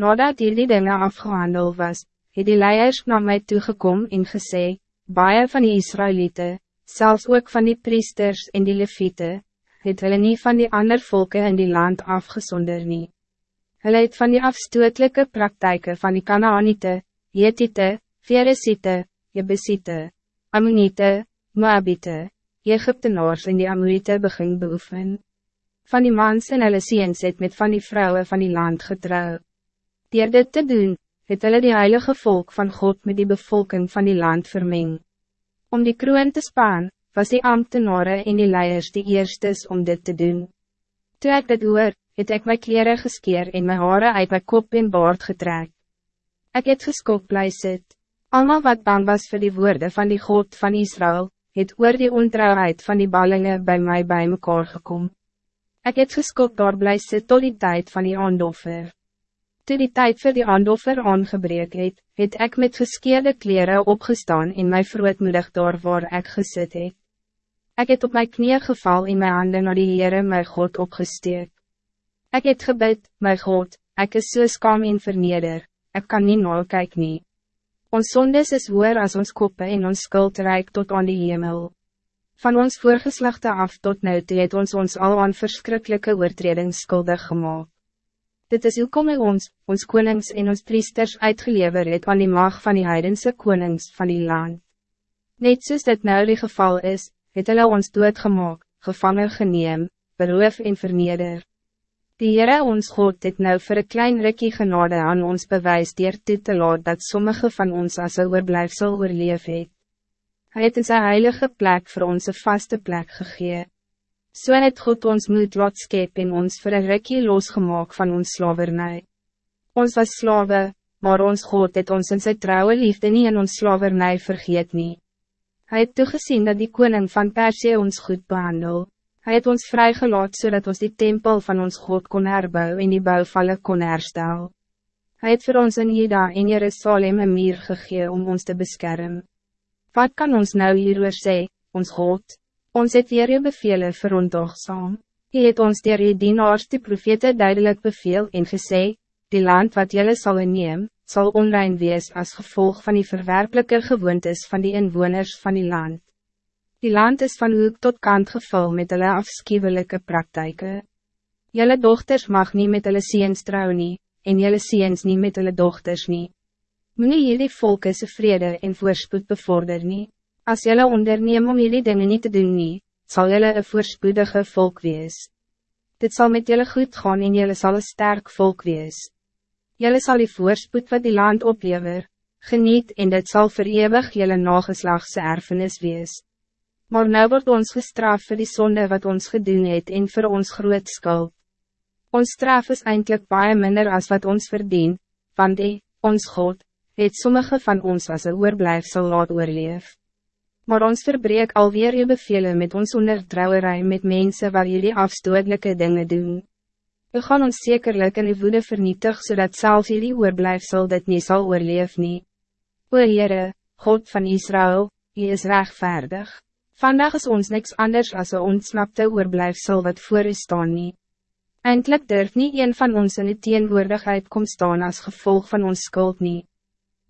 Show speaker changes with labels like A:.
A: Nadat hierdie dinge afgehandel was, het die leiers na my toegekom en gesê, baie van die Israëlieten, zelfs ook van die priesters en die leviete, het hulle nie van die ander volken in die land afgezonder nie. Hulle het van die afstootelijke praktijken van die Kanaanite, Jetite, Veresite, Jebusite, Ammonite, Moabite, Egyptenaars en die Amorite begin beoefen. Van die mans en hulle seens het met van die vrouwen van die land getrouw. Dier dit te doen, het hulle die heilige volk van God met die bevolking van die land vermeng. Om die kroon te spaan, was die ambtenaren en die leiers die eerstes om dit te doen. Toe ek dit hoor, het ek my kleren geskeer en my haren uit my kop en baard getrek. Ik het geskok bly sit. Almal wat bang was voor die woorden van die God van Israël, het oor die ontrouwheid van die ballingen bij mij bij mekaar gekom. Ik het geskok daar bly sit tot die tijd van die aandoffer. Toe die tijd voor die aandoffer aangebreek het, het ek met geskeerde kleren opgestaan in my vrootmoedig daar waar ek gesit het. Ek het op my knie geval in my handen naar die Heere my God opgesteek. Ek het gebid, my God, ek is so skam en verneder, ek kan nie nou kyk nie. Ons sondes is hoor as ons koppe en ons skuld reik tot aan die hemel. Van ons voorgeslachte af tot nou toe het ons ons al aan verschrikkelijke oortredings skuldig gemaakt. Dit is hoekom hy ons, ons konings en ons priesters uitgelever het aan die mag van die heidense konings van die land. Net soos dit nou die geval is, het hulle ons doodgemaak, gevangen geneem, beroof en verneder. Die Heere ons God het nou voor een klein rikkie genade aan ons bewijs dier toe te laat dat sommige van ons as een oorblijfsel oorleef het. Hy het in sy heilige plek voor ons een vaste plek gegeven. So het God ons moet laat skep en ons vir een rikkie losgemaak van ons slavernij. Ons was slawe, maar ons God het ons in sy trouwe liefde nie in ons slavernij vergeet nie. Hij het toegezien dat die koning van Persie ons goed behandel. Hij het ons vrijgelaat zodat ons die tempel van ons God kon herbou en die bouwvallen kon herstel. Hij het voor ons in Juda en Jerusalem een meer gegee om ons te beschermen. Wat kan ons nou hieroor sê, ons God? Ons het weer je bevelen verontogzaam. Je het ons dier je dienaars die profete duidelijk beveel en gesê, die land wat jullie zal inneem, zal onrein wees als gevolg van die verwerpelijke gewoontes van die inwoners van die land. Die land is van hoek tot kant gevul met hulle afschuwelijke praktijken. Jelle dochters mag niet met hulle seens trouw nie, en jelle seens niet met hulle dochters nie. Moenie jullie volke se vrede en voorspoed bevorder nie. Als jullie onderneem om jullie dingen niet te doen, nie, zal jullie een voorspoedige volk wees. Dit zal met jullie goed gaan en jullie zal een sterk volk wees. Jullie zal die voorspoed wat die land oplever, geniet en dit zal voor eeuwig jullie nageslagse erfenis wees. Maar nu wordt ons gestraft voor die zonde wat ons gedoen het en voor ons groot skuld. Ons straf is eindelijk baie minder als wat ons verdien, want die, ons God, het sommige van ons als een oorblijfsel laat oorleef. Maar ons verbreek alweer je bevelen met ons ondertrouwerij met mensen waar jullie afstootelijke dingen doen. We gaan ons zekerlijk in die woede vernietig, zodat zelfs jullie oorblijfsel dit niet zal oorleef nie. O Heere, God van Israël, je is rechtvaardig. Vandaag is ons niks anders als een ontsnapte oorblijfsel wat voor u staan nie. Eindelijk durft niet een van ons in die teenwoordigheid kom staan als gevolg van ons schuld niet.